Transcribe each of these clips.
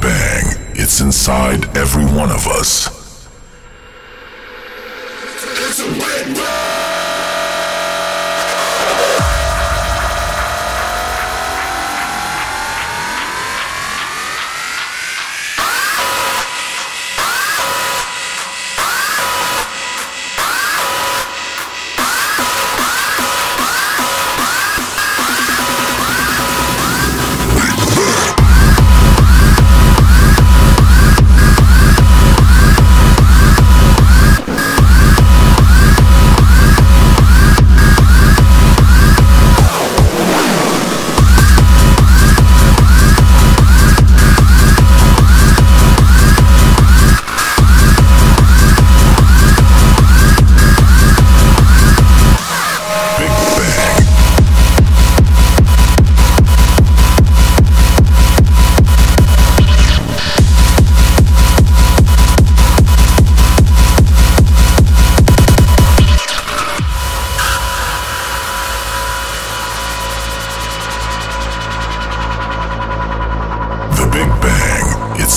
Bang, it's inside every one of us. It's a Big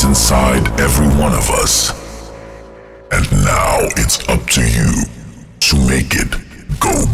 Inside every one of us. And now it's up to you to make it go